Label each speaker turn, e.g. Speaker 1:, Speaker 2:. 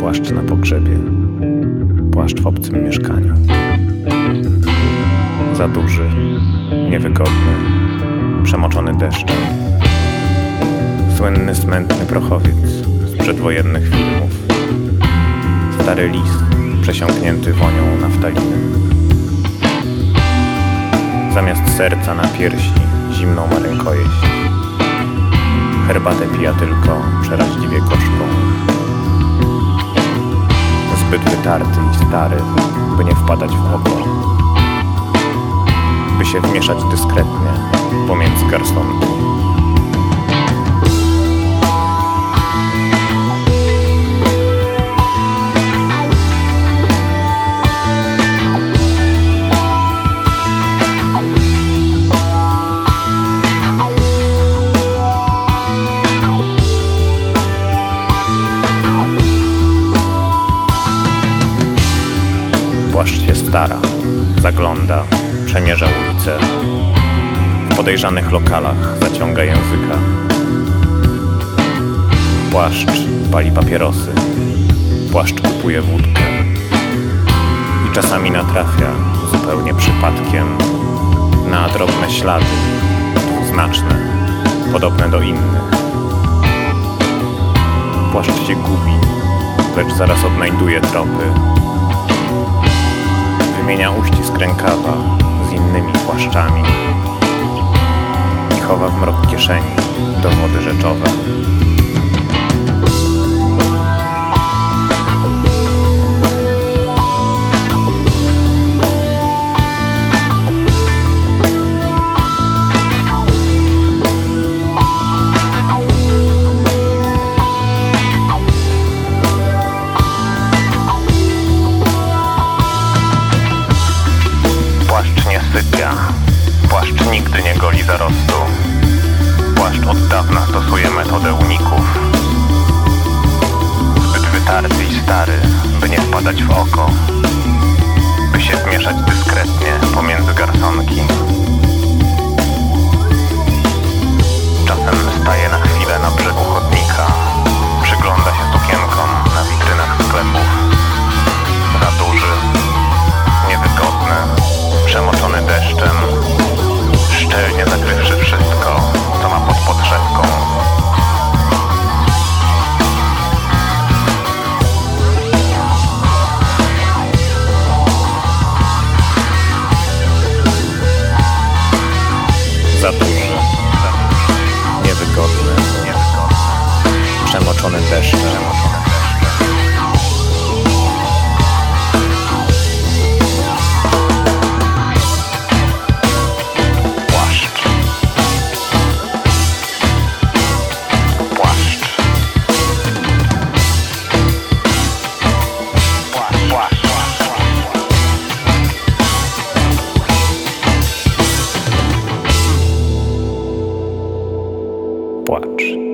Speaker 1: płaszcz na pogrzebie, płaszcz w obcym mieszkaniu. Za duży, niewygodny, przemoczony deszczem. Słynny smętny prochowiec z przedwojennych filmów. Stary lis przesiąknięty wonią naftaliny. Zamiast serca na piersi zimną ma rękojeść. Herbatę pija tylko przeraźliwie gorzką. Zbyt wytarty i stary, by nie wpadać w oko. By się wmieszać dyskretnie pomiędzy garsonki. Płaszcz się stara, zagląda, przemierza ulicę. W podejrzanych lokalach zaciąga języka. Płaszcz pali papierosy. Płaszcz kupuje wódkę. I czasami natrafia, zupełnie przypadkiem, na drobne ślady, dwuznaczne, podobne do innych. Płaszcz się gubi, lecz zaraz odnajduje tropy wymienia uścisk rękawa z innymi płaszczami i chowa w mrok kieszeni dowody rzeczowe. Nigdy nie goli zarostu. Płaszcz od dawna stosuje metodę uników. Zbyt wytarty i stary, by nie wpadać w oko. By się zmieszać dyskretnie pomiędzy garsonki. Za duży, niewygodny, przemoczony deszczem, touch.